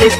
Thank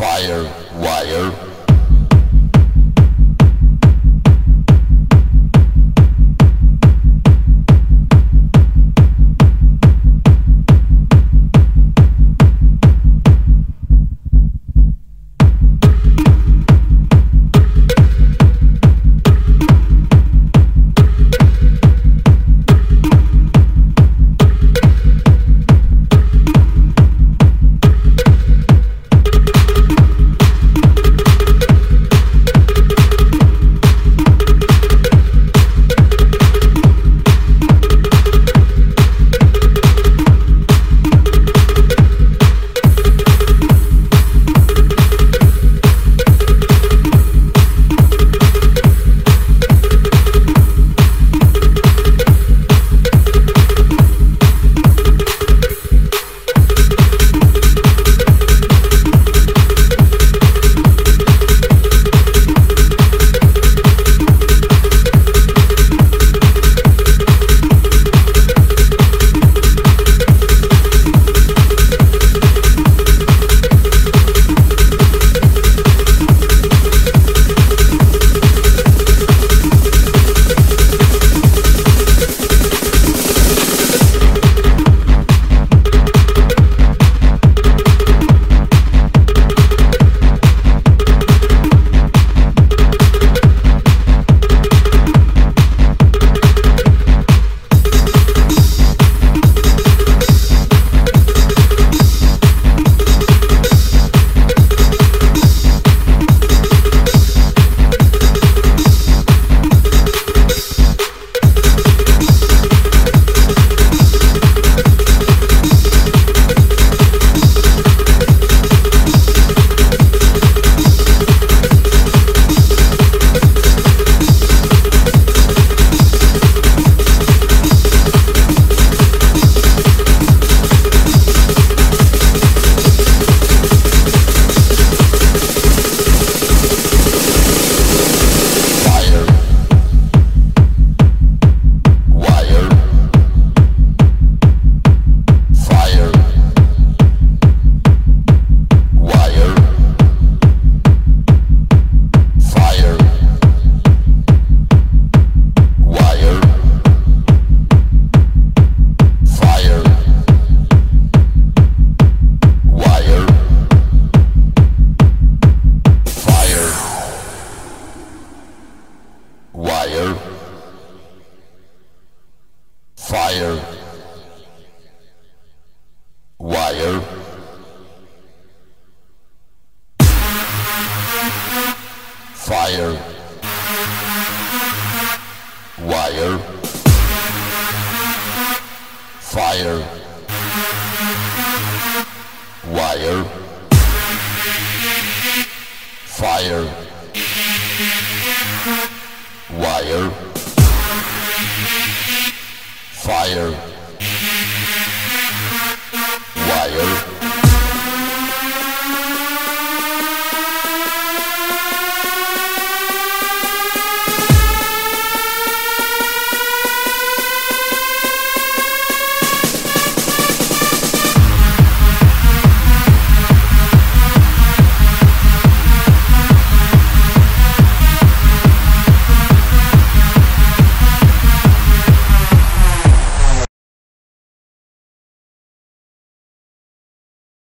fire